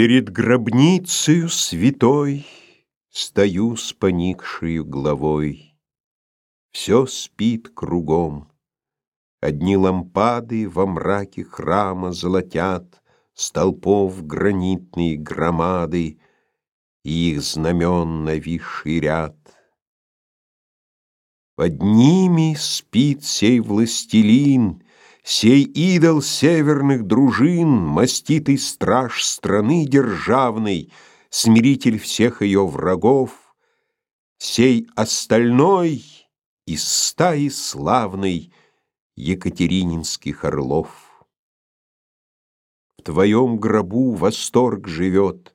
Перед гробницею святой Стою с поникшею головой. Все спит кругом. Одни лампады во мраке храма Золотят столпов гранитные громады И их знамен нависший ряд. Под ними спит сей властелин, Сей идол северных дружин, Маститый страж страны державной, Смиритель всех ее врагов, Сей остальной из стаи славной Екатерининских орлов. В твоем гробу восторг живет,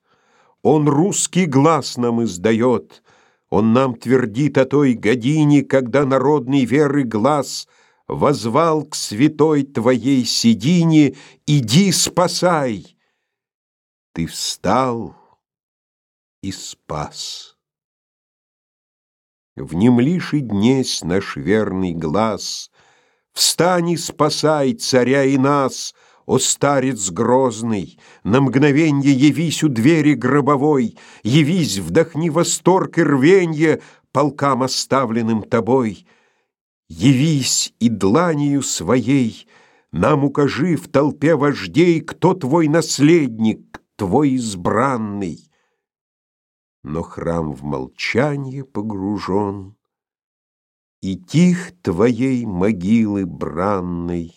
Он русский глаз нам издает, Он нам твердит о той године, Когда народный веры глаз — Возвал к святой твоей седине, Иди спасай. Ты встал и спас. Внемлишь днесь наш верный глаз, Встань и спасай царя и нас, О старец грозный, на мгновенье Явись у двери гробовой, Явись, вдохни восторг и рвенье Полкам, оставленным тобой — Явись и дланью своей Нам укажи в толпе вождей, Кто твой наследник, твой избранный. Но храм в молчанье погружен, И тих твоей могилы бранной,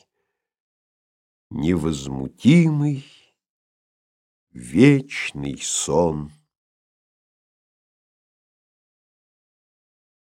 Невозмутимый вечный сон.